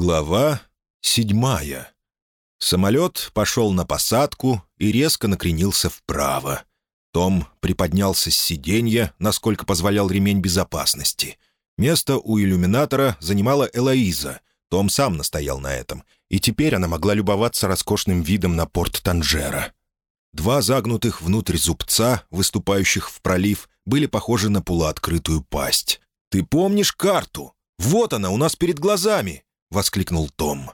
Глава седьмая. Самолет пошел на посадку и резко накренился вправо. Том приподнялся с сиденья, насколько позволял ремень безопасности. Место у иллюминатора занимала Элоиза. Том сам настоял на этом, и теперь она могла любоваться роскошным видом на порт Танжера. Два загнутых внутрь зубца, выступающих в пролив, были похожи на полуоткрытую пасть. «Ты помнишь карту? Вот она у нас перед глазами!» — воскликнул Том.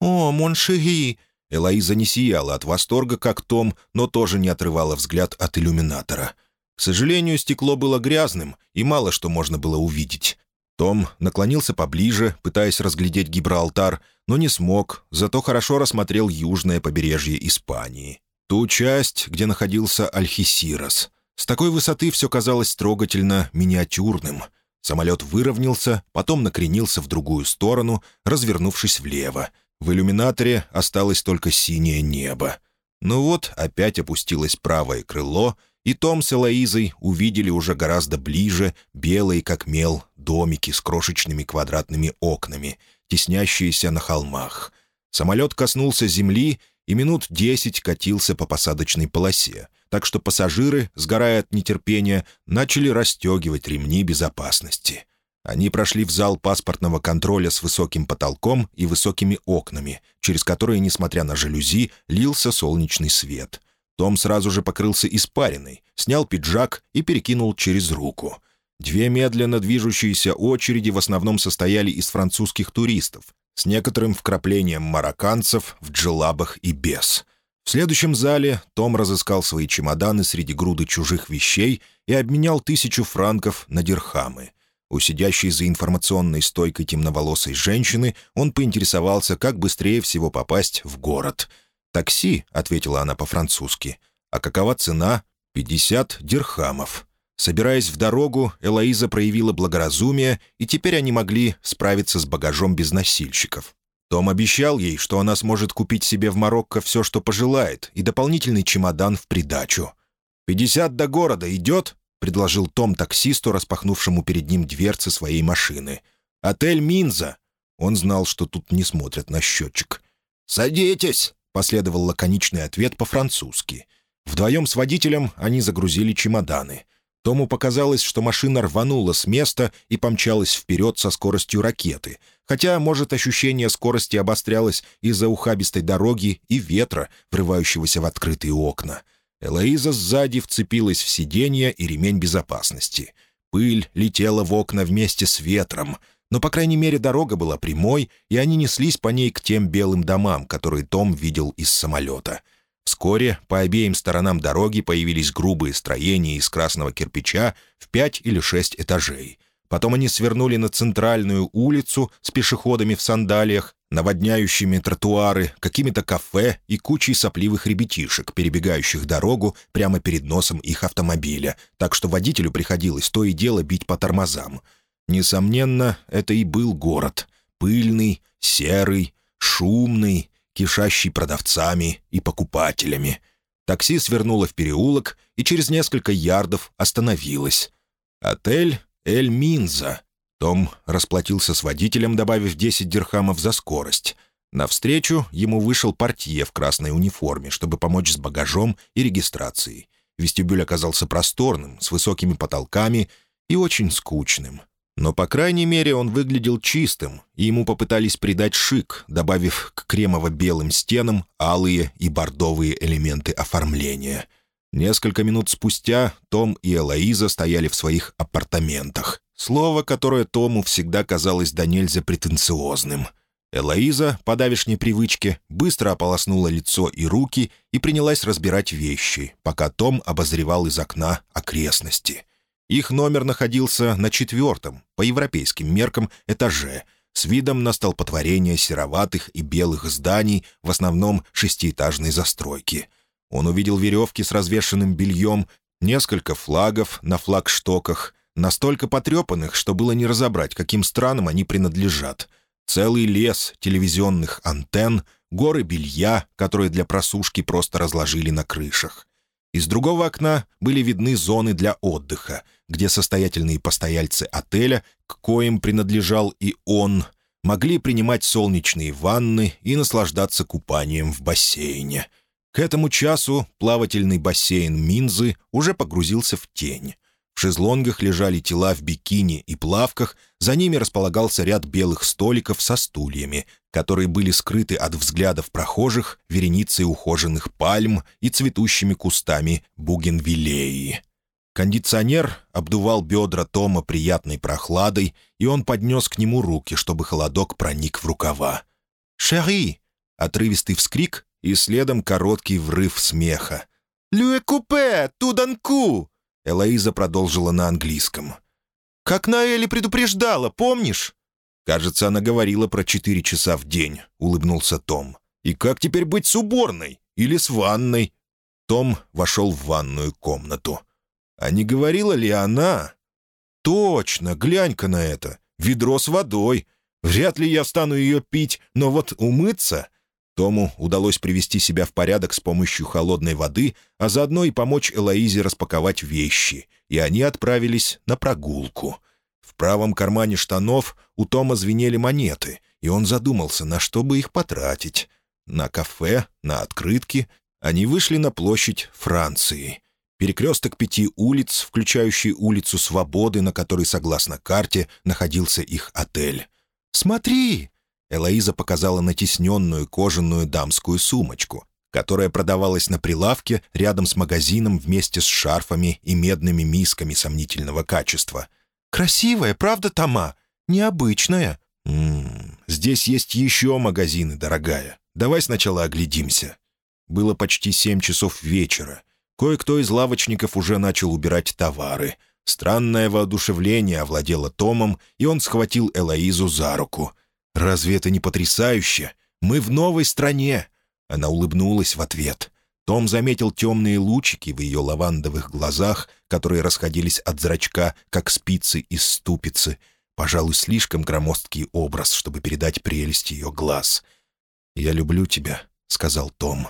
«О, mon chéri!» Элоиза не сияла от восторга, как Том, но тоже не отрывала взгляд от иллюминатора. К сожалению, стекло было грязным, и мало что можно было увидеть. Том наклонился поближе, пытаясь разглядеть Гибралтар, но не смог, зато хорошо рассмотрел южное побережье Испании. Ту часть, где находился Альхесирас. С такой высоты все казалось трогательно миниатюрным — Самолет выровнялся, потом накренился в другую сторону, развернувшись влево. В иллюминаторе осталось только синее небо. Ну вот, опять опустилось правое крыло, и Том с Элоизой увидели уже гораздо ближе белые, как мел, домики с крошечными квадратными окнами, теснящиеся на холмах. Самолет коснулся земли и минут десять катился по посадочной полосе так что пассажиры, сгорая от нетерпения, начали расстегивать ремни безопасности. Они прошли в зал паспортного контроля с высоким потолком и высокими окнами, через которые, несмотря на жалюзи, лился солнечный свет. Том сразу же покрылся испариной, снял пиджак и перекинул через руку. Две медленно движущиеся очереди в основном состояли из французских туристов, с некоторым вкраплением марокканцев в джелабах и без — в следующем зале Том разыскал свои чемоданы среди груды чужих вещей и обменял тысячу франков на дирхамы. У сидящей за информационной стойкой темноволосой женщины он поинтересовался, как быстрее всего попасть в город. «Такси», — ответила она по-французски. «А какова цена?» «Пятьдесят дирхамов». Собираясь в дорогу, Элоиза проявила благоразумие, и теперь они могли справиться с багажом без носильщиков. Том обещал ей, что она сможет купить себе в Марокко все, что пожелает, и дополнительный чемодан в придачу. «Пятьдесят до города идет?» — предложил Том таксисту, распахнувшему перед ним дверцы своей машины. «Отель Минза!» Он знал, что тут не смотрят на счетчик. «Садитесь!» — последовал лаконичный ответ по-французски. Вдвоем с водителем они загрузили чемоданы. Тому показалось, что машина рванула с места и помчалась вперед со скоростью ракеты — Хотя, может, ощущение скорости обострялось из-за ухабистой дороги и ветра, врывающегося в открытые окна. Элоиза сзади вцепилась в сиденье и ремень безопасности. Пыль летела в окна вместе с ветром, но, по крайней мере, дорога была прямой, и они неслись по ней к тем белым домам, которые Том видел из самолета. Вскоре по обеим сторонам дороги появились грубые строения из красного кирпича в пять или шесть этажей — Потом они свернули на центральную улицу с пешеходами в сандалиях, наводняющими тротуары, какими-то кафе и кучей сопливых ребятишек, перебегающих дорогу прямо перед носом их автомобиля, так что водителю приходилось то и дело бить по тормозам. Несомненно, это и был город. Пыльный, серый, шумный, кишащий продавцами и покупателями. Такси свернуло в переулок и через несколько ярдов остановилось. Отель «Эль Минза». Том расплатился с водителем, добавив 10 дирхамов за скорость. Навстречу ему вышел портье в красной униформе, чтобы помочь с багажом и регистрацией. Вестибюль оказался просторным, с высокими потолками и очень скучным. Но, по крайней мере, он выглядел чистым, и ему попытались придать шик, добавив к кремово-белым стенам алые и бордовые элементы оформления — Несколько минут спустя Том и Элоиза стояли в своих апартаментах. Слово, которое Тому всегда казалось до нельзя претенциозным. Элоиза, по давешней привычке, быстро ополоснула лицо и руки и принялась разбирать вещи, пока Том обозревал из окна окрестности. Их номер находился на четвертом, по европейским меркам, этаже, с видом на столпотворение сероватых и белых зданий, в основном шестиэтажной застройки — он увидел веревки с развешенным бельем, несколько флагов на флагштоках, настолько потрепанных, что было не разобрать, каким странам они принадлежат. Целый лес телевизионных антенн, горы белья, которые для просушки просто разложили на крышах. Из другого окна были видны зоны для отдыха, где состоятельные постояльцы отеля, к коим принадлежал и он, могли принимать солнечные ванны и наслаждаться купанием в бассейне. К этому часу плавательный бассейн Минзы уже погрузился в тень. В шезлонгах лежали тела в бикини и плавках, за ними располагался ряд белых столиков со стульями, которые были скрыты от взглядов прохожих вереницей ухоженных пальм и цветущими кустами бугенвиллеи. Кондиционер обдувал бедра Тома приятной прохладой, и он поднес к нему руки, чтобы холодок проник в рукава. «Шери!» — отрывистый вскрик и следом короткий врыв смеха. «Люэ купе! Туданку!» Элоиза продолжила на английском. «Как Наэли предупреждала, помнишь?» «Кажется, она говорила про четыре часа в день», — улыбнулся Том. «И как теперь быть с уборной? Или с ванной?» Том вошел в ванную комнату. «А не говорила ли она?» «Точно, глянь-ка на это. Ведро с водой. Вряд ли я стану ее пить, но вот умыться...» Тому удалось привести себя в порядок с помощью холодной воды, а заодно и помочь Элоизе распаковать вещи, и они отправились на прогулку. В правом кармане штанов у Тома звенели монеты, и он задумался, на что бы их потратить. На кафе, на открытки. Они вышли на площадь Франции. Перекресток пяти улиц, включающий улицу Свободы, на которой, согласно карте, находился их отель. «Смотри!» Элоиза показала натесненную кожаную дамскую сумочку, которая продавалась на прилавке рядом с магазином вместе с шарфами и медными мисками сомнительного качества. «Красивая, правда, Тома? Необычная». «М «М-м, -м, «Здесь есть еще магазины, дорогая. Давай сначала оглядимся». Было почти семь часов вечера. Кое-кто из лавочников уже начал убирать товары. Странное воодушевление овладело Томом, и он схватил Элоизу за руку. «Разве это не потрясающе? Мы в новой стране!» Она улыбнулась в ответ. Том заметил темные лучики в ее лавандовых глазах, которые расходились от зрачка, как спицы из ступицы. Пожалуй, слишком громоздкий образ, чтобы передать прелесть ее глаз. «Я люблю тебя», — сказал Том.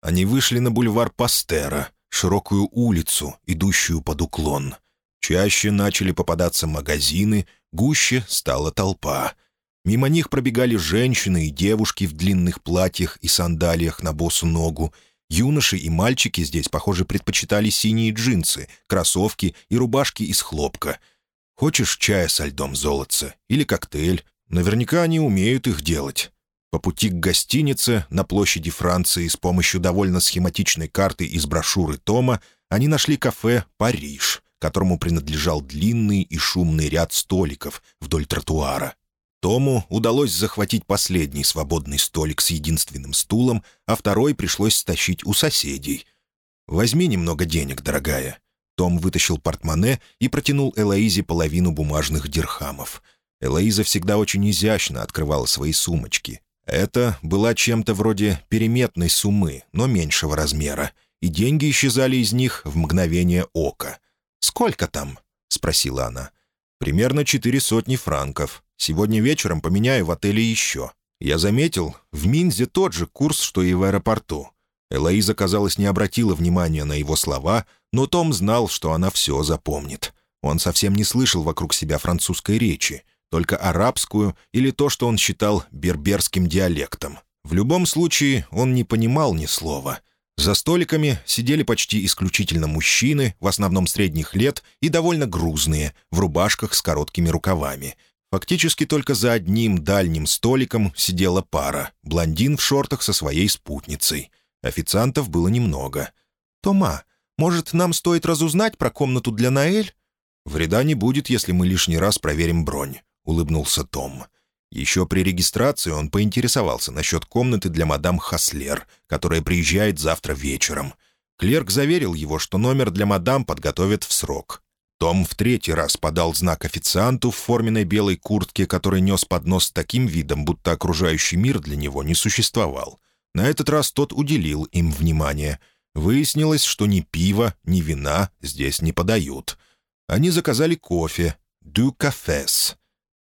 Они вышли на бульвар Пастера, широкую улицу, идущую под уклон. Чаще начали попадаться магазины, гуще стала толпа — Мимо них пробегали женщины и девушки в длинных платьях и сандалиях на босу ногу. Юноши и мальчики здесь, похоже, предпочитали синие джинсы, кроссовки и рубашки из хлопка. Хочешь чая со льдом золотца или коктейль? Наверняка они умеют их делать. По пути к гостинице на площади Франции с помощью довольно схематичной карты из брошюры Тома они нашли кафе «Париж», которому принадлежал длинный и шумный ряд столиков вдоль тротуара. Тому удалось захватить последний свободный столик с единственным стулом, а второй пришлось стащить у соседей. «Возьми немного денег, дорогая». Том вытащил портмоне и протянул Элоизе половину бумажных дирхамов. Элоиза всегда очень изящно открывала свои сумочки. Это была чем-то вроде переметной суммы, но меньшего размера, и деньги исчезали из них в мгновение ока. «Сколько там?» — спросила она. «Примерно четыре сотни франков. Сегодня вечером поменяю в отеле еще. Я заметил, в Минзе тот же курс, что и в аэропорту. Элоиза, казалось, не обратила внимания на его слова, но Том знал, что она все запомнит. Он совсем не слышал вокруг себя французской речи, только арабскую или то, что он считал берберским диалектом. В любом случае, он не понимал ни слова. За столиками сидели почти исключительно мужчины, в основном средних лет и довольно грузные, в рубашках с короткими рукавами — Фактически только за одним дальним столиком сидела пара, блондин в шортах со своей спутницей. Официантов было немного. «Тома, может, нам стоит разузнать про комнату для Наэль?» «Вреда не будет, если мы лишний раз проверим бронь», — улыбнулся Том. Еще при регистрации он поинтересовался насчет комнаты для мадам Хаслер, которая приезжает завтра вечером. Клерк заверил его, что номер для мадам подготовят в срок. Том в третий раз подал знак официанту в форменной белой куртке, который нес поднос с таким видом, будто окружающий мир для него не существовал. На этот раз тот уделил им внимание. Выяснилось, что ни пива, ни вина здесь не подают. Они заказали кофе «Дю кафес».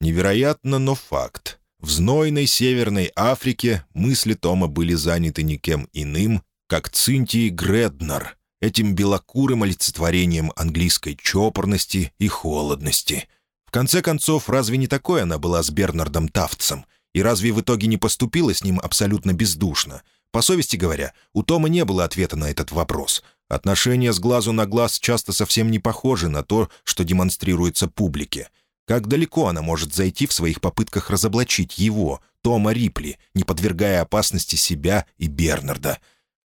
Невероятно, но факт. В знойной Северной Африке мысли Тома были заняты никем иным, как Цинтией Греднер — этим белокурым олицетворением английской чопорности и холодности. В конце концов, разве не такой она была с Бернардом Тафтсом? И разве в итоге не поступила с ним абсолютно бездушно? По совести говоря, у Тома не было ответа на этот вопрос. Отношения с глазу на глаз часто совсем не похожи на то, что демонстрируется публике. Как далеко она может зайти в своих попытках разоблачить его, Тома Рипли, не подвергая опасности себя и Бернарда?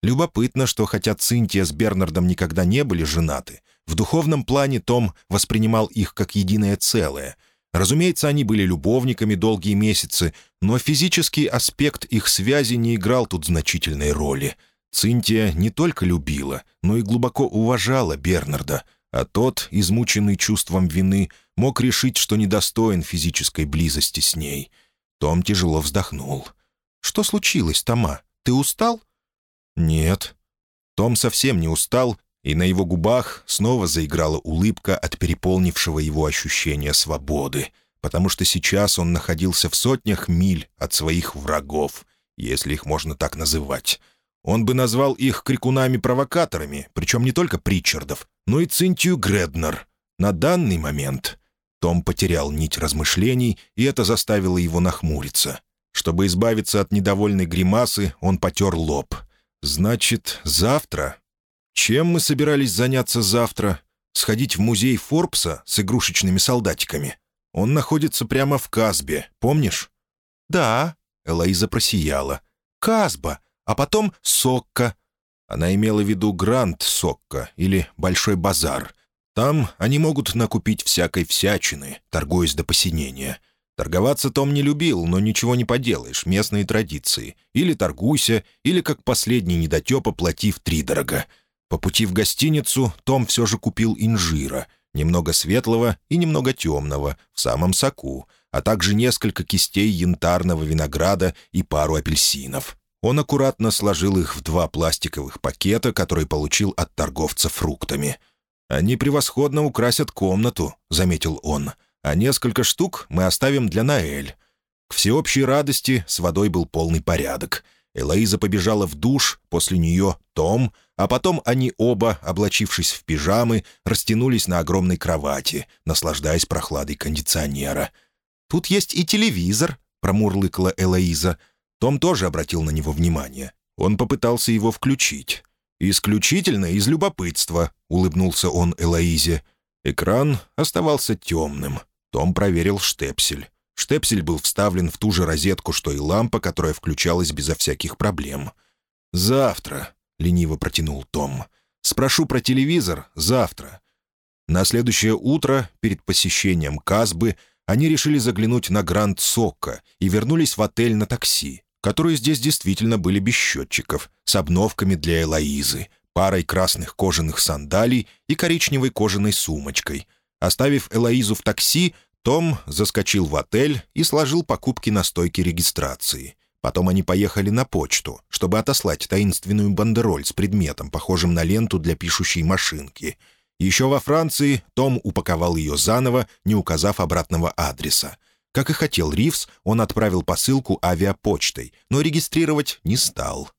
Любопытно, что хотя Цинтия с Бернардом никогда не были женаты, в духовном плане Том воспринимал их как единое целое — Разумеется, они были любовниками долгие месяцы, но физический аспект их связи не играл тут значительной роли. Цинтия не только любила, но и глубоко уважала Бернарда, а тот, измученный чувством вины, мог решить, что недостоин физической близости с ней. Том тяжело вздохнул. «Что случилось, Тома? Ты устал?» «Нет». Том совсем не устал, и на его губах снова заиграла улыбка от переполнившего его ощущения свободы, потому что сейчас он находился в сотнях миль от своих врагов, если их можно так называть. Он бы назвал их крикунами-провокаторами, причем не только Причардов, но и Цинтию Греднер. На данный момент Том потерял нить размышлений, и это заставило его нахмуриться. Чтобы избавиться от недовольной гримасы, он потер лоб. «Значит, завтра чем мы собирались заняться завтра? Сходить в музей Форбса с игрушечными солдатиками? Он находится прямо в Казбе, помнишь?» «Да», — Элоиза просияла. «Казба, а потом Сокка». Она имела в виду Гранд Сокка или Большой базар. Там они могут накупить всякой всячины, торгуясь до посинения. Торговаться Том не любил, но ничего не поделаешь, местные традиции. Или торгуйся, или, как последний недотепа, плати втридорога. По пути в гостиницу Том все же купил инжира, немного светлого и немного темного, в самом соку, а также несколько кистей янтарного винограда и пару апельсинов. Он аккуратно сложил их в два пластиковых пакета, которые получил от торговца фруктами. «Они превосходно украсят комнату», — заметил он, «а несколько штук мы оставим для Наэль». К всеобщей радости с водой был полный порядок. Элоиза побежала в душ, после нее Том, а потом они оба, облачившись в пижамы, растянулись на огромной кровати, наслаждаясь прохладой кондиционера. «Тут есть и телевизор», — промурлыкала Элоиза. Том тоже обратил на него внимание. Он попытался его включить. «Исключительно из любопытства», — улыбнулся он Элоизе. Экран оставался темным. Том проверил штепсель. Штепсель был вставлен в ту же розетку, что и лампа, которая включалась безо всяких проблем. «Завтра», — лениво протянул Том. «Спрошу про телевизор завтра». На следующее утро, перед посещением Казбы, они решили заглянуть на Гранд Сокко и вернулись в отель на такси, которые здесь действительно были без счетчиков, с обновками для Элоизы, парой красных кожаных сандалий и коричневой кожаной сумочкой. Оставив Элоизу в такси, том заскочил в отель и сложил покупки на стойке регистрации. Потом они поехали на почту, чтобы отослать таинственную бандероль с предметом, похожим на ленту для пишущей машинки. Еще во Франции Том упаковал ее заново, не указав обратного адреса. Как и хотел Ривз, он отправил посылку авиапочтой, но регистрировать не стал.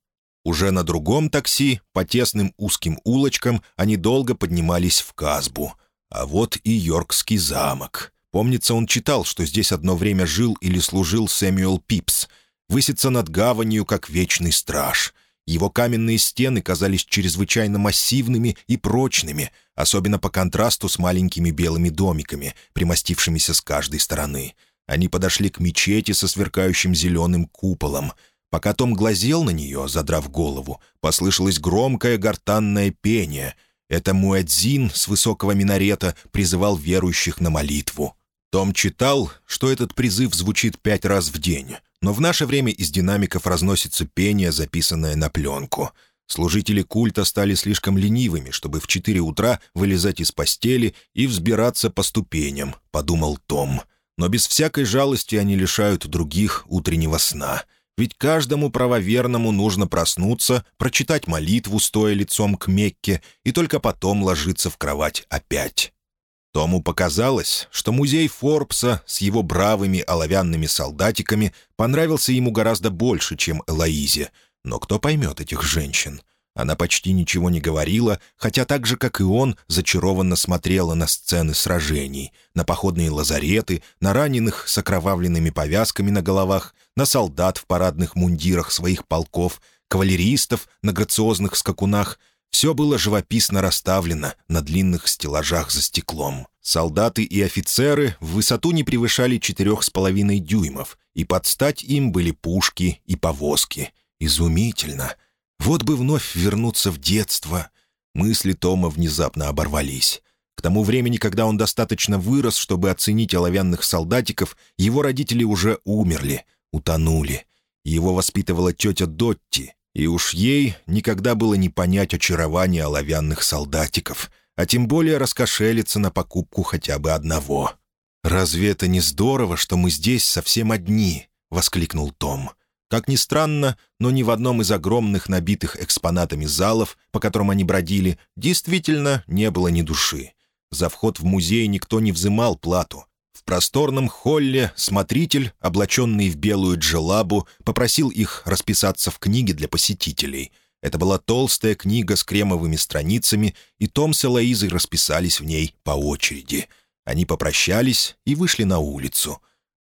Уже на другом такси, по тесным узким улочкам, они долго поднимались в Казбу. А вот и Йоркский замок. Помнится, он читал, что здесь одно время жил или служил Сэмюэл Пипс. Высится над гаванью, как вечный страж. Его каменные стены казались чрезвычайно массивными и прочными, особенно по контрасту с маленькими белыми домиками, примостившимися с каждой стороны. Они подошли к мечети со сверкающим зеленым куполом. Пока Том глазел на нее, задрав голову, послышалось громкое гортанное пение. Это Муэдзин с высокого минарета призывал верующих на молитву. Том читал, что этот призыв звучит пять раз в день, но в наше время из динамиков разносится пение, записанное на пленку. Служители культа стали слишком ленивыми, чтобы в четыре утра вылезать из постели и взбираться по ступеням, подумал Том. Но без всякой жалости они лишают других утреннего сна. Ведь каждому правоверному нужно проснуться, прочитать молитву, стоя лицом к Мекке, и только потом ложиться в кровать опять. Тому показалось, что музей Форбса с его бравыми оловянными солдатиками понравился ему гораздо больше, чем Элоизе. Но кто поймет этих женщин? Она почти ничего не говорила, хотя так же, как и он, зачарованно смотрела на сцены сражений, на походные лазареты, на раненых с окровавленными повязками на головах, на солдат в парадных мундирах своих полков, кавалеристов на грациозных скакунах. Все было живописно расставлено на длинных стеллажах за стеклом. Солдаты и офицеры в высоту не превышали четырех с половиной дюймов, и под стать им были пушки и повозки. Изумительно! Вот бы вновь вернуться в детство. Мысли Тома внезапно оборвались. К тому времени, когда он достаточно вырос, чтобы оценить оловянных солдатиков, его родители уже умерли, утонули. Его воспитывала тетя Дотти, и уж ей никогда было не понять очарования оловянных солдатиков, а тем более раскошелиться на покупку хотя бы одного. «Разве это не здорово, что мы здесь совсем одни?» — воскликнул Том. — как ни странно, но ни в одном из огромных набитых экспонатами залов, по которым они бродили, действительно не было ни души. За вход в музей никто не взымал плату. В просторном холле смотритель, облаченный в белую джелабу, попросил их расписаться в книге для посетителей. Это была толстая книга с кремовыми страницами, и Том с Элоизой расписались в ней по очереди. Они попрощались и вышли на улицу.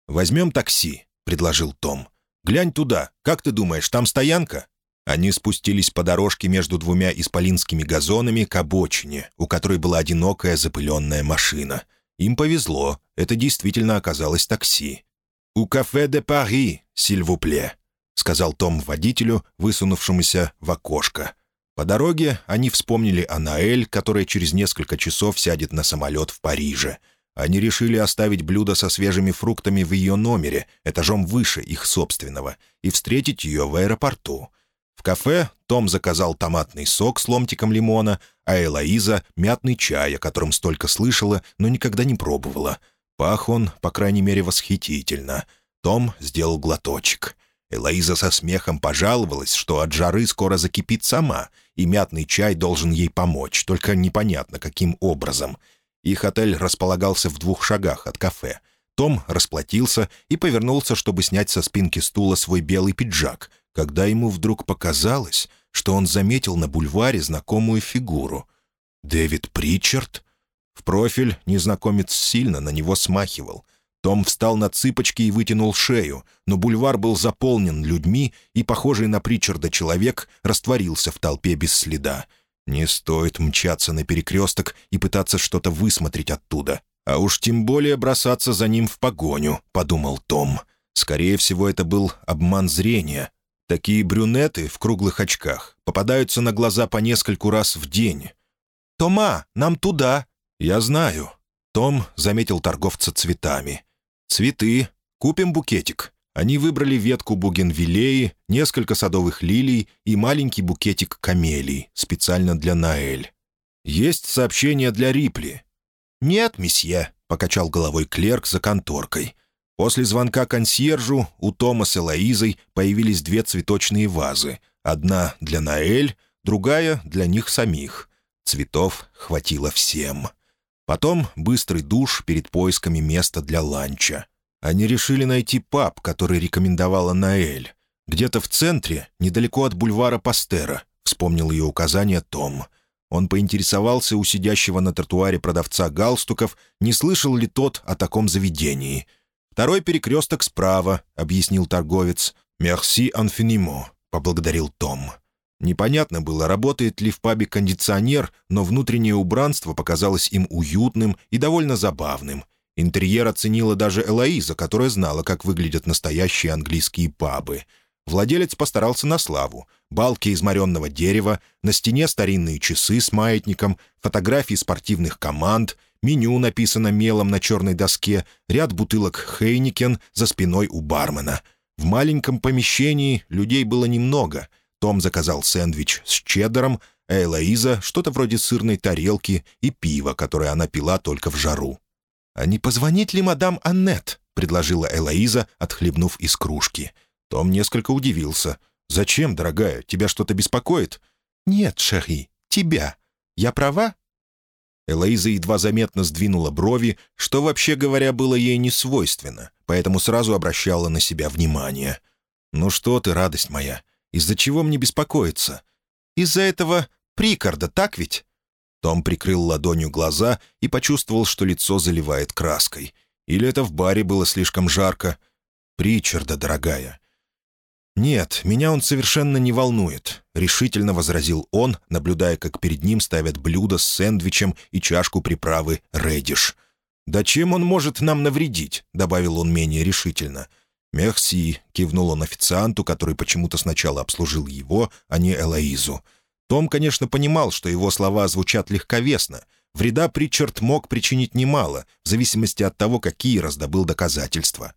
«Возьмем такси», — предложил Том. Глянь туда. Как ты думаешь, там стоянка?» Они спустились по дорожке между двумя исполинскими газонами к обочине, у которой была одинокая запыленная машина. Им повезло, это действительно оказалось такси. «У кафе де Пари, сильвупле», — сказал Том водителю, высунувшемуся в окошко. По дороге они вспомнили о Наэль, которая через несколько часов сядет на самолет в Париже — они решили оставить блюдо со свежими фруктами в ее номере, этажом выше их собственного, и встретить ее в аэропорту. В кафе Том заказал томатный сок с ломтиком лимона, а Элоиза — мятный чай, о котором столько слышала, но никогда не пробовала. Пах он, по крайней мере, восхитительно. Том сделал глоточек. Элоиза со смехом пожаловалась, что от жары скоро закипит сама, и мятный чай должен ей помочь, только непонятно, каким образом — их отель располагался в двух шагах от кафе. Том расплатился и повернулся, чтобы снять со спинки стула свой белый пиджак, когда ему вдруг показалось, что он заметил на бульваре знакомую фигуру. «Дэвид Причард?» В профиль незнакомец сильно на него смахивал. Том встал на цыпочки и вытянул шею, но бульвар был заполнен людьми, и похожий на Причарда человек растворился в толпе без следа — не стоит мчаться на перекресток и пытаться что-то высмотреть оттуда. А уж тем более бросаться за ним в погоню, — подумал Том. Скорее всего, это был обман зрения. Такие брюнеты в круглых очках попадаются на глаза по нескольку раз в день. «Тома, нам туда!» «Я знаю». Том заметил торговца цветами. «Цветы. Купим букетик». Они выбрали ветку бугенвиллеи, несколько садовых лилий и маленький букетик камелий, специально для Наэль. «Есть сообщение для Рипли». «Нет, месье», — покачал головой клерк за конторкой. После звонка консьержу у Тома с Элоизой появились две цветочные вазы. Одна для Наэль, другая для них самих. Цветов хватило всем. Потом быстрый душ перед поисками места для ланча. Они решили найти паб, который рекомендовала Наэль. Где-то в центре, недалеко от бульвара Пастера, вспомнил ее указание Том. Он поинтересовался у сидящего на тротуаре продавца галстуков, не слышал ли тот о таком заведении. «Второй перекресток справа», — объяснил торговец. «Мерси анфинимо», — поблагодарил Том. Непонятно было, работает ли в пабе кондиционер, но внутреннее убранство показалось им уютным и довольно забавным — Интерьер оценила даже Элоиза, которая знала, как выглядят настоящие английские пабы. Владелец постарался на славу. Балки из моренного дерева, на стене старинные часы с маятником, фотографии спортивных команд, меню написано мелом на черной доске, ряд бутылок Хейникен за спиной у бармена. В маленьком помещении людей было немного. Том заказал сэндвич с чеддером, а Элоиза — что-то вроде сырной тарелки и пива, которое она пила только в жару. «А не позвонить ли мадам Аннет?» — предложила Элоиза, отхлебнув из кружки. Том несколько удивился. «Зачем, дорогая? Тебя что-то беспокоит?» «Нет, Шерри, тебя. Я права?» Элоиза едва заметно сдвинула брови, что, вообще говоря, было ей не свойственно, поэтому сразу обращала на себя внимание. «Ну что ты, радость моя, из-за чего мне беспокоиться?» Из-за этого прикорда, так ведь?» Том прикрыл ладонью глаза и почувствовал, что лицо заливает краской. Или это в баре было слишком жарко? «Причарда, дорогая». «Нет, меня он совершенно не волнует», — решительно возразил он, наблюдая, как перед ним ставят блюдо с сэндвичем и чашку приправы «Редиш». «Да чем он может нам навредить?» — добавил он менее решительно. «Мерси», — кивнул он официанту, который почему-то сначала обслужил его, а не Элоизу. Том, конечно, понимал, что его слова звучат легковесно. Вреда Причард мог причинить немало, в зависимости от того, какие раздобыл доказательства.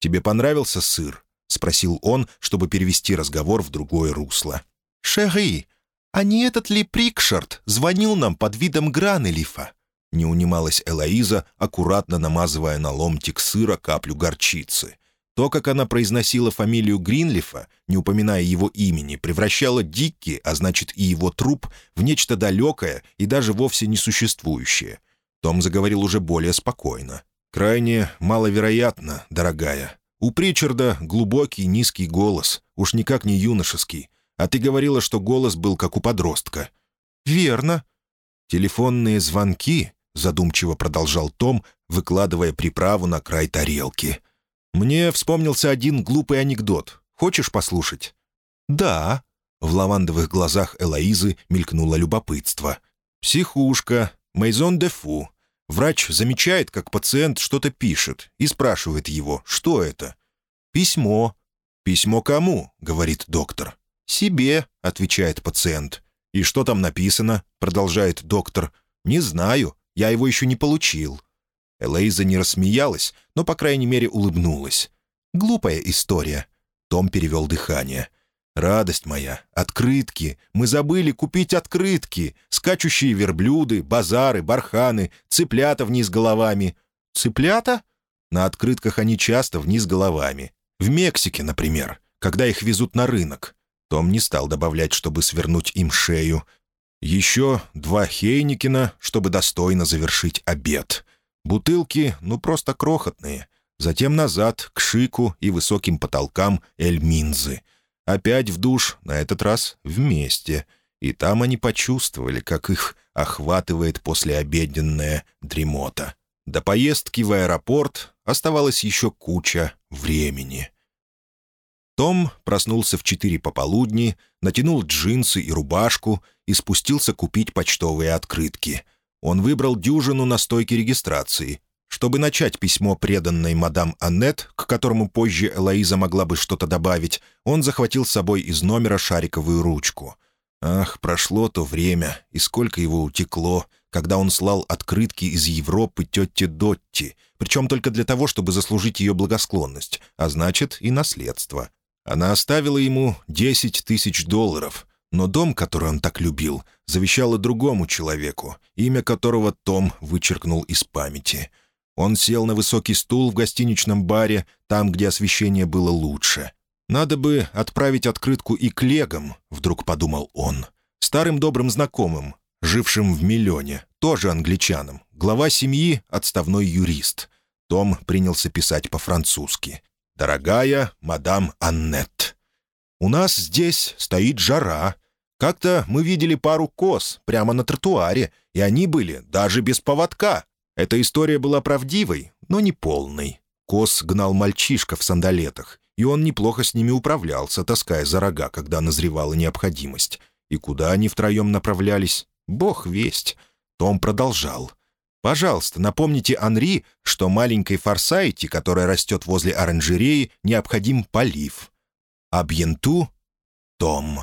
«Тебе понравился сыр?» — спросил он, чтобы перевести разговор в другое русло. «Шерри, а не этот ли Прикшард звонил нам под видом Гранелифа?» Не унималась Элоиза, аккуратно намазывая на ломтик сыра каплю горчицы. То, как она произносила фамилию Гринлифа, не упоминая его имени, превращало Дикки, а значит и его труп, в нечто далекое и даже вовсе несуществующее. Том заговорил уже более спокойно. «Крайне маловероятно, дорогая. У Причарда глубокий низкий голос, уж никак не юношеский. А ты говорила, что голос был как у подростка». «Верно». «Телефонные звонки», — задумчиво продолжал Том, выкладывая приправу на край тарелки — «Мне вспомнился один глупый анекдот. Хочешь послушать?» «Да». В лавандовых глазах Элоизы мелькнуло любопытство. «Психушка, Мейзон де Фу. Врач замечает, как пациент что-то пишет, и спрашивает его, что это. «Письмо». «Письмо кому?» — говорит доктор. «Себе», — отвечает пациент. «И что там написано?» — продолжает доктор. «Не знаю, я его еще не получил». Элейза не рассмеялась, но, по крайней мере, улыбнулась. «Глупая история». Том перевел дыхание. «Радость моя, открытки. Мы забыли купить открытки. Скачущие верблюды, базары, барханы, цыплята вниз головами». «Цыплята?» На открытках они часто вниз головами. В Мексике, например, когда их везут на рынок. Том не стал добавлять, чтобы свернуть им шею. Еще два Хейникина, чтобы достойно завершить обед. Бутылки, ну, просто крохотные. Затем назад, к шику и высоким потолкам Эльминзы. Опять в душ, на этот раз вместе. И там они почувствовали, как их охватывает послеобеденная дремота. До поездки в аэропорт оставалось еще куча времени. Том проснулся в четыре пополудни, натянул джинсы и рубашку и спустился купить почтовые открытки — он выбрал дюжину на стойке регистрации. Чтобы начать письмо, преданной мадам Аннет, к которому позже Элоиза могла бы что-то добавить, он захватил с собой из номера шариковую ручку. Ах, прошло то время, и сколько его утекло, когда он слал открытки из Европы тете Дотти, причем только для того, чтобы заслужить ее благосклонность, а значит и наследство. Она оставила ему 10 тысяч долларов — но дом, который он так любил, завещало другому человеку, имя которого Том вычеркнул из памяти. Он сел на высокий стул в гостиничном баре, там, где освещение было лучше. «Надо бы отправить открытку и коллегам», — вдруг подумал он. «Старым добрым знакомым, жившим в Миллионе, тоже англичанам, глава семьи — отставной юрист». Том принялся писать по-французски. «Дорогая мадам Аннет, у нас здесь стоит жара, как-то мы видели пару коз прямо на тротуаре, и они были даже без поводка. Эта история была правдивой, но не полной. Коз гнал мальчишка в сандалетах, и он неплохо с ними управлялся, таская за рога, когда назревала необходимость. И куда они втроем направлялись? Бог весть. Том продолжал. «Пожалуйста, напомните Анри, что маленькой форсайте, которая растет возле оранжереи, необходим полив. Абьенту — Том».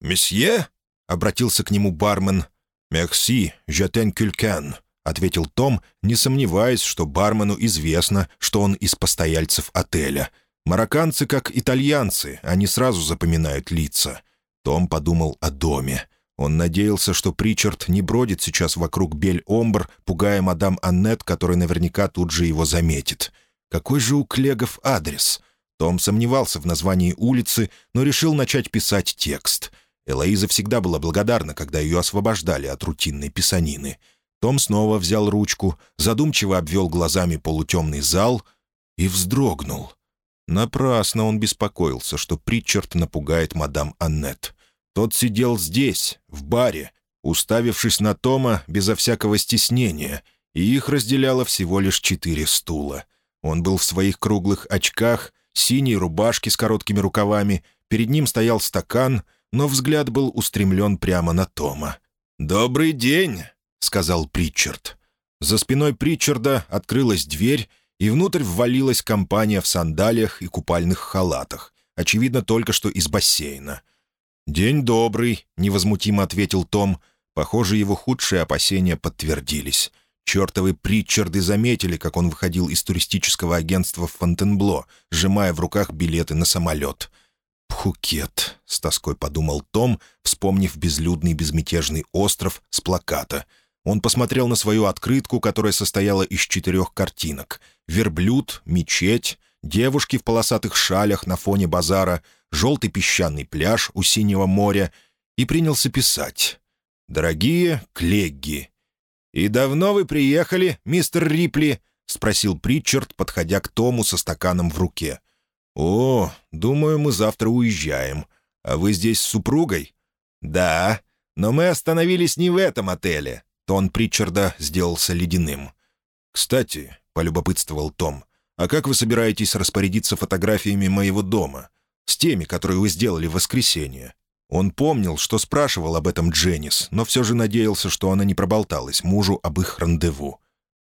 «Месье?» — обратился к нему бармен. «Мерси, жетен кюлькен», — ответил Том, не сомневаясь, что бармену известно, что он из постояльцев отеля. Марокканцы, как итальянцы, они сразу запоминают лица. Том подумал о доме. Он надеялся, что Причард не бродит сейчас вокруг Бель-Омбр, пугая мадам Аннет, которая наверняка тут же его заметит. Какой же у Клегов адрес? Том сомневался в названии улицы, но решил начать писать текст — Элоиза всегда была благодарна, когда ее освобождали от рутинной писанины. Том снова взял ручку, задумчиво обвел глазами полутемный зал и вздрогнул. Напрасно он беспокоился, что Притчард напугает мадам Аннет. Тот сидел здесь, в баре, уставившись на Тома безо всякого стеснения, и их разделяло всего лишь четыре стула. Он был в своих круглых очках, синей рубашке с короткими рукавами, перед ним стоял стакан, но взгляд был устремлен прямо на Тома. «Добрый день», — сказал Притчард. За спиной Притчарда открылась дверь, и внутрь ввалилась компания в сандалиях и купальных халатах, очевидно, только что из бассейна. «День добрый», — невозмутимо ответил Том. Похоже, его худшие опасения подтвердились. Чертовы Притчарды заметили, как он выходил из туристического агентства в Фонтенбло, сжимая в руках билеты на самолет. «Пхукет», — с тоской подумал Том, вспомнив безлюдный безмятежный остров с плаката. Он посмотрел на свою открытку, которая состояла из четырех картинок. Верблюд, мечеть, девушки в полосатых шалях на фоне базара, желтый песчаный пляж у синего моря, и принялся писать. «Дорогие Клегги, «И давно вы приехали, мистер Рипли?» — спросил Притчард, подходя к Тому со стаканом в руке. «О, думаю, мы завтра уезжаем. А вы здесь с супругой?» «Да, но мы остановились не в этом отеле». Тон Притчарда сделался ледяным. «Кстати», — полюбопытствовал Том, «а как вы собираетесь распорядиться фотографиями моего дома? С теми, которые вы сделали в воскресенье?» Он помнил, что спрашивал об этом Дженнис, но все же надеялся, что она не проболталась мужу об их рандеву.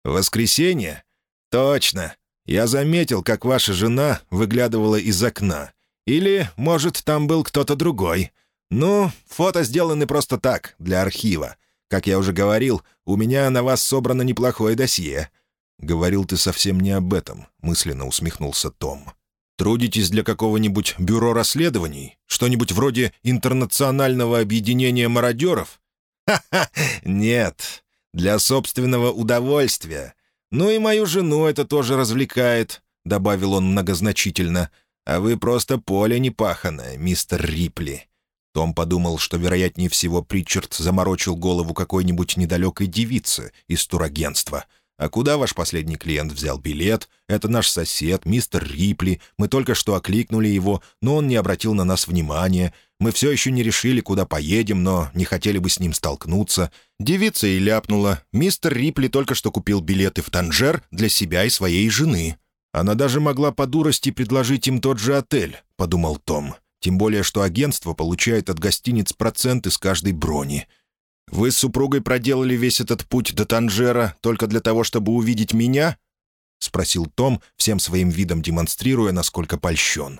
«Воскресенье? Точно. Я заметил, как ваша жена выглядывала из окна. Или, может, там был кто-то другой. Ну, фото сделаны просто так, для архива. Как я уже говорил, у меня на вас собрано неплохое досье». «Говорил ты совсем не об этом», — мысленно усмехнулся Том. Трудитесь для какого-нибудь бюро расследований? Что-нибудь вроде интернационального объединения мародеров? Ха-ха, нет. Для собственного удовольствия. Ну и мою жену это тоже развлекает, — добавил он многозначительно. А вы просто поле непаханное, мистер Рипли. Том подумал, что, вероятнее всего, Притчард заморочил голову какой-нибудь недалекой девицы из турагентства — «А куда ваш последний клиент взял билет? Это наш сосед, мистер Рипли. Мы только что окликнули его, но он не обратил на нас внимания. Мы все еще не решили, куда поедем, но не хотели бы с ним столкнуться». Девица и ляпнула. Мистер Рипли только что купил билеты в Танжер для себя и своей жены. Она даже могла по дурости предложить им тот же отель, подумал Том. Тем более, что агентство получает от гостиниц проценты с каждой брони. Вы с супругой проделали весь этот путь до Танжера только для того, чтобы увидеть меня?» — спросил Том, всем своим видом демонстрируя, насколько польщен.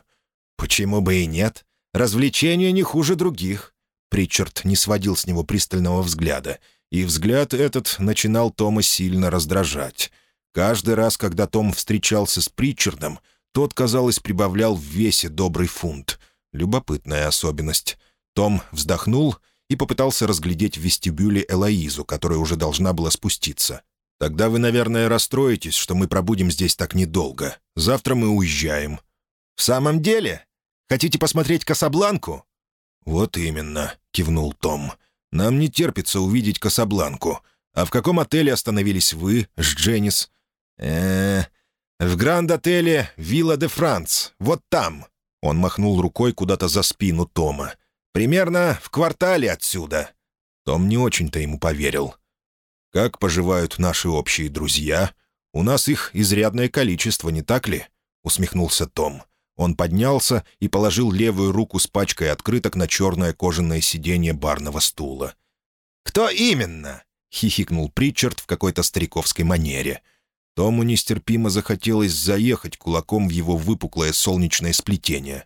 «Почему бы и нет? Развлечения не хуже других». Причард не сводил с него пристального взгляда, и взгляд этот начинал Тома сильно раздражать. Каждый раз, когда Том встречался с Причардом, тот, казалось, прибавлял в весе добрый фунт. Любопытная особенность. Том вздохнул — и попытался разглядеть в вестибюле Элоизу, которая уже должна была спуститься. «Тогда вы, наверное, расстроитесь, что мы пробудем здесь так недолго. Завтра мы уезжаем». «В самом деле? Хотите посмотреть Касабланку?» «Вот именно», — кивнул Том. «Нам не терпится увидеть Касабланку. А в каком отеле остановились вы с Дженнис?» э в Гранд-отеле «Вилла де Франц. Вот там». Он махнул рукой куда-то за спину Тома. Примерно в квартале отсюда». Том не очень-то ему поверил. «Как поживают наши общие друзья? У нас их изрядное количество, не так ли?» — усмехнулся Том. Он поднялся и положил левую руку с пачкой открыток на черное кожаное сиденье барного стула. «Кто именно?» — хихикнул Притчард в какой-то стариковской манере. Тому нестерпимо захотелось заехать кулаком в его выпуклое солнечное сплетение.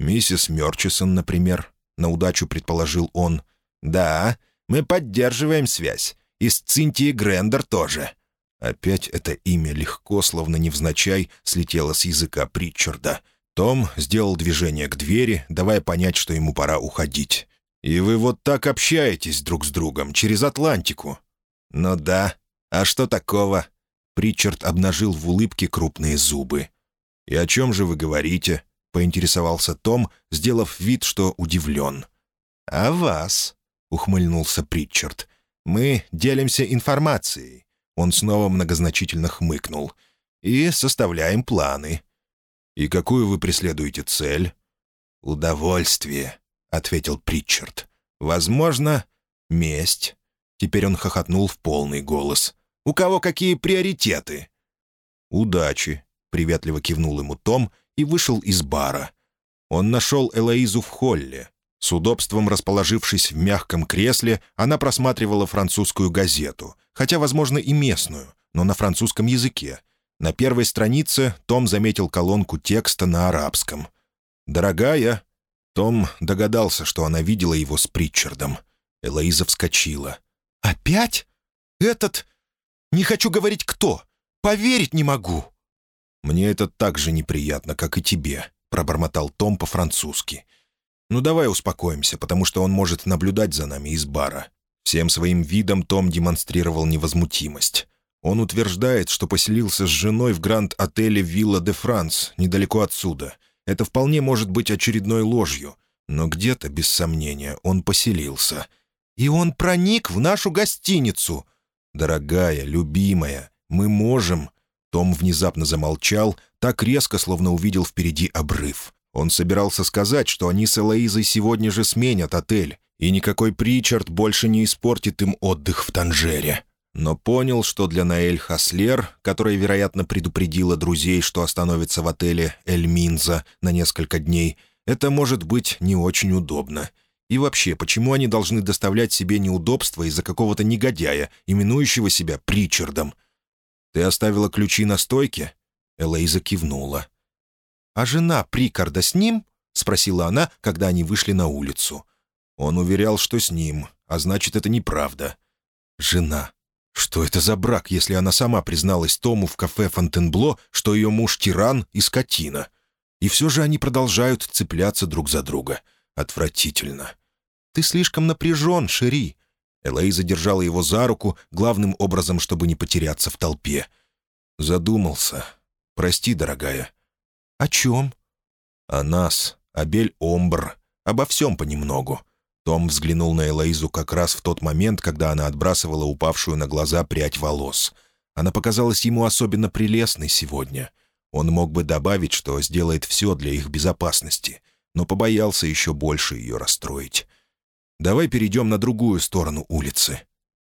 «Миссис Мерчисон, например», — на удачу предположил он. «Да, мы поддерживаем связь. И с Цинтией Грендер тоже». Опять это имя легко, словно невзначай, слетело с языка Притчарда. Том сделал движение к двери, давая понять, что ему пора уходить. «И вы вот так общаетесь друг с другом, через Атлантику?» «Ну да. А что такого?» Притчард обнажил в улыбке крупные зубы. «И о чем же вы говорите?» поинтересовался Том, сделав вид, что удивлен. «А вас?» — ухмыльнулся Притчард. «Мы делимся информацией». Он снова многозначительно хмыкнул. «И составляем планы». «И какую вы преследуете цель?» «Удовольствие», — ответил Притчард. «Возможно, месть». Теперь он хохотнул в полный голос. «У кого какие приоритеты?» «Удачи», — приветливо кивнул ему Том и вышел из бара. Он нашел Элоизу в холле. С удобством расположившись в мягком кресле, она просматривала французскую газету, хотя, возможно, и местную, но на французском языке. На первой странице Том заметил колонку текста на арабском. «Дорогая...» Том догадался, что она видела его с Притчардом. Элоиза вскочила. «Опять? Этот... Не хочу говорить кто. Поверить не могу». «Мне это так же неприятно, как и тебе», — пробормотал Том по-французски. «Ну давай успокоимся, потому что он может наблюдать за нами из бара». Всем своим видом Том демонстрировал невозмутимость. Он утверждает, что поселился с женой в гранд-отеле «Вилла де Франс», недалеко отсюда. Это вполне может быть очередной ложью, но где-то, без сомнения, он поселился. «И он проник в нашу гостиницу!» «Дорогая, любимая, мы можем...» Том внезапно замолчал, так резко, словно увидел впереди обрыв. Он собирался сказать, что они с Элоизой сегодня же сменят отель, и никакой Причард больше не испортит им отдых в Танжере но понял, что для Наэль Хаслер, которая, вероятно, предупредила друзей, что остановится в отеле «Эль Минза» на несколько дней, это может быть не очень удобно. И вообще, почему они должны доставлять себе неудобства из-за какого-то негодяя, именующего себя Причардом? «Ты оставила ключи на стойке?» Элейза кивнула. «А жена Прикарда с ним?» — спросила она, когда они вышли на улицу. Он уверял, что с ним, а значит, это неправда. «Жена. Что это за брак, если она сама призналась Тому в кафе Фонтенбло, что ее муж тиран и скотина? И все же они продолжают цепляться друг за друга. Отвратительно. «Ты слишком напряжен, Шери». Элэй задержала его за руку, главным образом, чтобы не потеряться в толпе. Задумался. «Прости, дорогая». «О чем?» «О нас, о Бель-Омбр, обо всем понемногу. Том взглянул на Элоизу как раз в тот момент, когда она отбрасывала упавшую на глаза прядь волос. Она показалась ему особенно прелестной сегодня. Он мог бы добавить, что сделает все для их безопасности, но побоялся еще больше ее расстроить. «Давай перейдем на другую сторону улицы».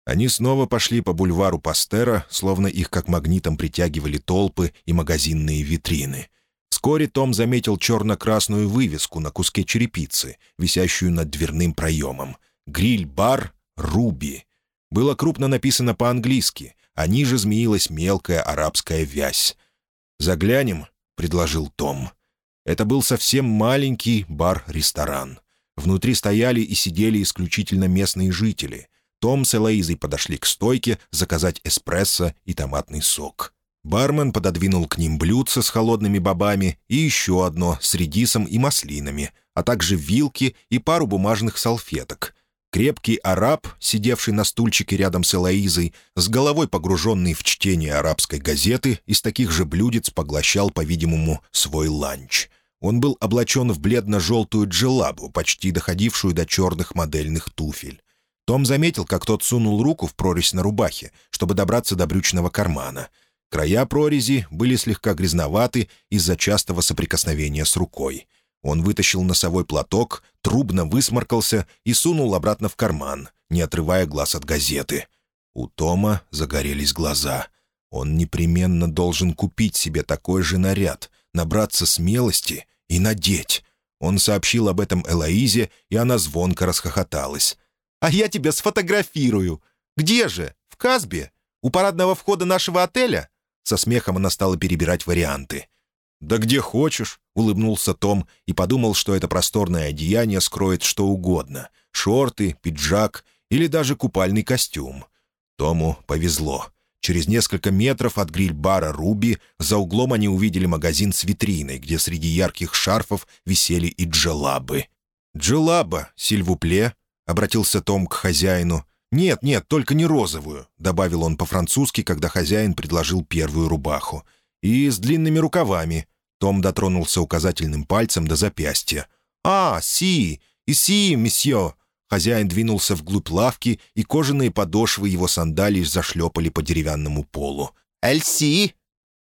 Они снова пошли по бульвару Пастера, словно их как магнитом притягивали толпы и магазинные витрины. Вскоре Том заметил черно-красную вывеску на куске черепицы, висящую над дверным проемом. «Гриль-бар Руби». Было крупно написано по-английски, а ниже змеилась мелкая арабская вязь. «Заглянем», — предложил Том. Это был совсем маленький бар-ресторан. Внутри стояли и сидели исключительно местные жители. Том с Элоизой подошли к стойке заказать эспрессо и томатный сок. Бармен пододвинул к ним блюдце с холодными бобами и еще одно с редисом и маслинами, а также вилки и пару бумажных салфеток. Крепкий араб, сидевший на стульчике рядом с Элоизой, с головой погруженный в чтение арабской газеты, из таких же блюдец поглощал, по-видимому, свой ланч. Он был облачен в бледно-желтую джелабу, почти доходившую до черных модельных туфель. Том заметил, как тот сунул руку в прорезь на рубахе, чтобы добраться до брючного кармана — Края прорези были слегка грязноваты из-за частого соприкосновения с рукой. Он вытащил носовой платок, трубно высморкался и сунул обратно в карман, не отрывая глаз от газеты. У Тома загорелись глаза. Он непременно должен купить себе такой же наряд, набраться смелости и надеть. Он сообщил об этом Элоизе, и она звонко расхохоталась. «А я тебя сфотографирую! Где же? В Казбе? У парадного входа нашего отеля?» Со смехом она стала перебирать варианты. «Да где хочешь», — улыбнулся Том и подумал, что это просторное одеяние скроет что угодно — шорты, пиджак или даже купальный костюм. Тому повезло. Через несколько метров от гриль-бара «Руби» за углом они увидели магазин с витриной, где среди ярких шарфов висели и джелабы. «Джелаба, сильвупле», — обратился Том к хозяину — «Нет, нет, только не розовую», — добавил он по-французски, когда хозяин предложил первую рубаху. «И с длинными рукавами». Том дотронулся указательным пальцем до запястья. «А, си! И си, месье!» Хозяин двинулся вглубь лавки, и кожаные подошвы его сандалий зашлепали по деревянному полу. «Эльси!»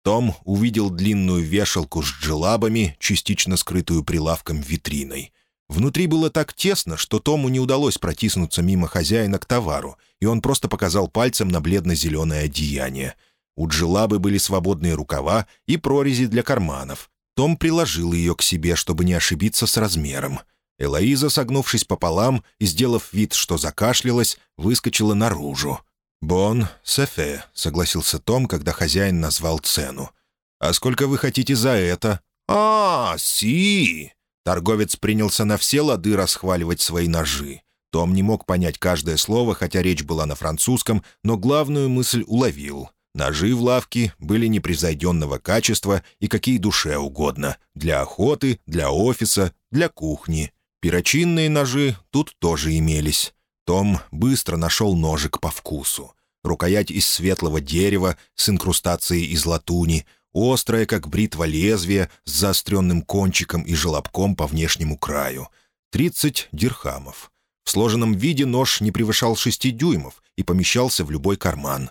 Том увидел длинную вешалку с джелабами, частично скрытую прилавком витриной. Внутри было так тесно, что Тому не удалось протиснуться мимо хозяина к товару, и он просто показал пальцем на бледно-зеленое одеяние. У Джилабы были свободные рукава и прорези для карманов. Том приложил ее к себе, чтобы не ошибиться с размером. Элоиза, согнувшись пополам и сделав вид, что закашлялась, выскочила наружу. «Бон, сефе», — согласился Том, когда хозяин назвал цену. «А сколько вы хотите за это?» «А, си!» Торговец принялся на все лады расхваливать свои ножи. Том не мог понять каждое слово, хотя речь была на французском, но главную мысль уловил. Ножи в лавке были непревзойденного качества и какие душе угодно. Для охоты, для офиса, для кухни. Перочинные ножи тут тоже имелись. Том быстро нашел ножик по вкусу. Рукоять из светлого дерева с инкрустацией из латуни, острое, как бритва лезвие, с заостренным кончиком и желобком по внешнему краю. Тридцать дирхамов. В сложенном виде нож не превышал шести дюймов и помещался в любой карман.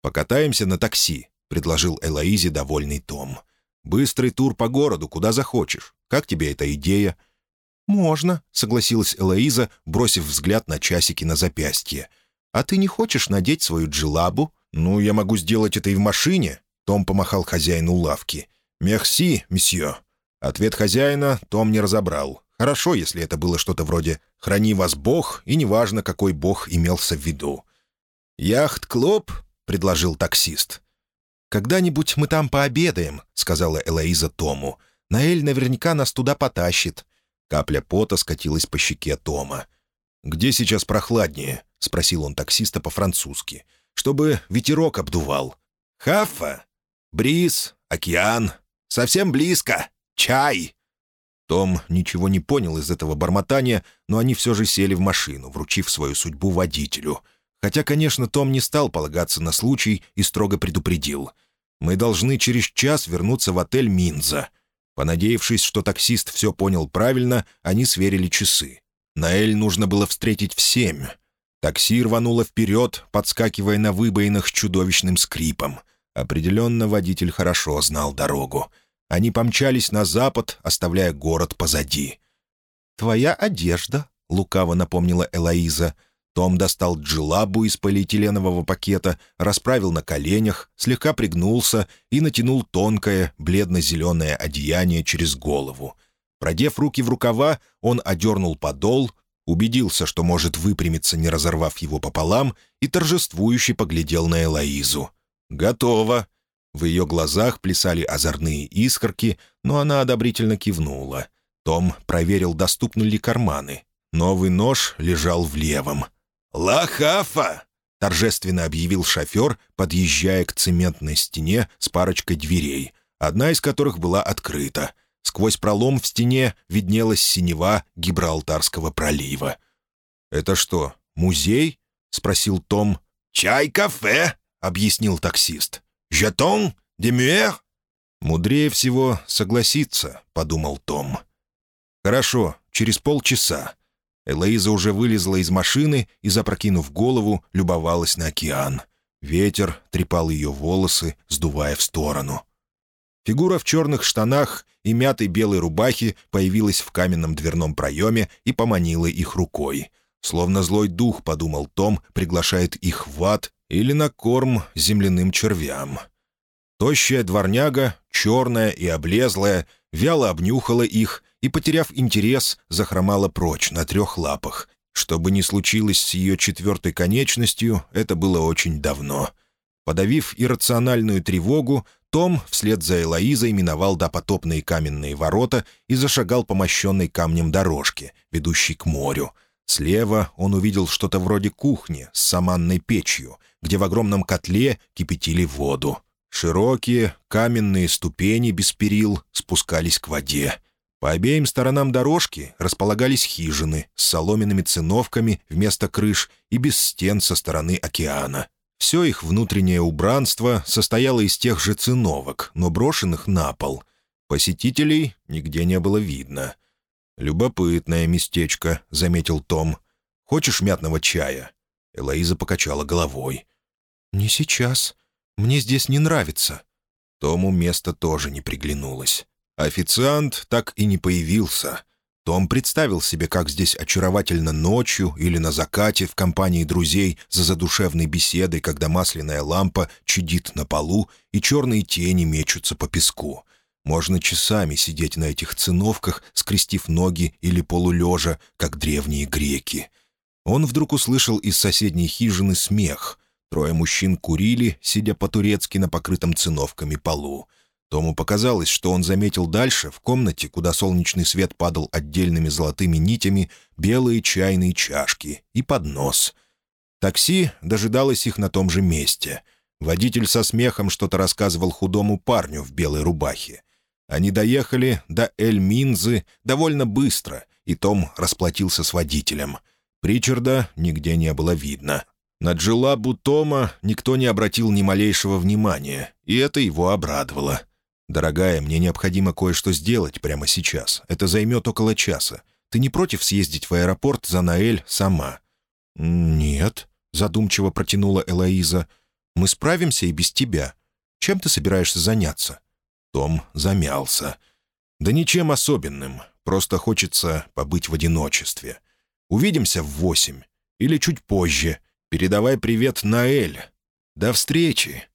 «Покатаемся на такси», — предложил Элоизе довольный Том. «Быстрый тур по городу, куда захочешь. Как тебе эта идея?» «Можно», — согласилась Элоиза, бросив взгляд на часики на запястье. «А ты не хочешь надеть свою джилабу?» «Ну, я могу сделать это и в машине», — Том помахал хозяину лавки. «Мерси, месье». Ответ хозяина Том не разобрал. Хорошо, если это было что-то вроде «Храни вас Бог», и неважно, какой Бог имелся в виду. «Яхт-клуб?» — предложил таксист. «Когда-нибудь мы там пообедаем», — сказала Элоиза Тому. «Наэль наверняка нас туда потащит. Капля пота скатилась по щеке Тома. «Где сейчас прохладнее?» — спросил он таксиста по-французски. «Чтобы ветерок обдувал». «Хаффа? Бриз? Океан? Совсем близко? Чай?» Том ничего не понял из этого бормотания, но они все же сели в машину, вручив свою судьбу водителю. Хотя, конечно, Том не стал полагаться на случай и строго предупредил. «Мы должны через час вернуться в отель «Минза». Понадеявшись, что таксист все понял правильно, они сверили часы. Наэль нужно было встретить в семь. Такси рвануло вперед, подскакивая на выбоинах чудовищным скрипом. Определенно водитель хорошо знал дорогу. Они помчались на запад, оставляя город позади. «Твоя одежда», — лукаво напомнила Элоиза. Том достал джилабу из полиэтиленового пакета, расправил на коленях, слегка пригнулся и натянул тонкое, бледно-зеленое одеяние через голову. Продев руки в рукава, он одернул подол, убедился, что может выпрямиться, не разорвав его пополам, и торжествующе поглядел на Элоизу. «Готово!» В ее глазах плясали озорные искорки, но она одобрительно кивнула. Том проверил, доступны ли карманы. Новый нож лежал в левом — «Лахафа!» — торжественно объявил шофер, подъезжая к цементной стене с парочкой дверей, одна из которых была открыта. Сквозь пролом в стене виднелась синева Гибралтарского пролива. «Это что, музей?» — спросил Том. «Чай-кафе», — объяснил таксист. «Жетон? Демюэр?» «Мудрее всего согласиться», — подумал Том. «Хорошо, через полчаса. Элоиза уже вылезла из машины и, запрокинув голову, любовалась на океан. Ветер трепал ее волосы, сдувая в сторону. Фигура в черных штанах и мятой белой рубахе появилась в каменном дверном проеме и поманила их рукой. Словно злой дух, подумал Том, приглашает их в ад или на корм земляным червям. Тощая дворняга, черная и облезлая, вяло обнюхала их и, потеряв интерес, захромала прочь на трех лапах. Что бы ни случилось с ее четвертой конечностью, это было очень давно. Подавив иррациональную тревогу, том вслед за Элоизой миновал допотопные каменные ворота и зашагал по мощенной камнем дорожке, ведущей к морю. Слева он увидел что-то вроде кухни с саманной печью, где в огромном котле кипятили воду. Широкие каменные ступени без перил спускались к воде. По обеим сторонам дорожки располагались хижины с соломенными циновками вместо крыш и без стен со стороны океана. Все их внутреннее убранство состояло из тех же циновок, но брошенных на пол. Посетителей нигде не было видно. «Любопытное местечко», — заметил Том. «Хочешь мятного чая?» Элоиза покачала головой. «Не сейчас. Мне здесь не нравится». Тому место тоже не приглянулось. Официант так и не появился. Том представил себе, как здесь очаровательно ночью или на закате в компании друзей за задушевной беседой, когда масляная лампа чадит на полу и черные тени мечутся по песку. Можно часами сидеть на этих циновках, скрестив ноги или полулежа, как древние греки. Он вдруг услышал из соседней хижины смех. Трое мужчин курили, сидя по-турецки на покрытом циновками полу. Тому показалось, что он заметил дальше, в комнате, куда солнечный свет падал отдельными золотыми нитями, белые чайные чашки и поднос. Такси дожидалось их на том же месте. Водитель со смехом что-то рассказывал худому парню в белой рубахе. Они доехали до Эль-Минзы довольно быстро, и Том расплатился с водителем. Причарда нигде не было видно. На джилабу Тома никто не обратил ни малейшего внимания, и это его обрадовало — «Дорогая, мне необходимо кое-что сделать прямо сейчас. Это займет около часа. Ты не против съездить в аэропорт за Наэль сама?» «Нет», — задумчиво протянула Элоиза. «Мы справимся и без тебя. Чем ты собираешься заняться?» Том замялся. «Да ничем особенным. Просто хочется побыть в одиночестве. Увидимся в восемь. Или чуть позже. Передавай привет Наэль. До встречи!»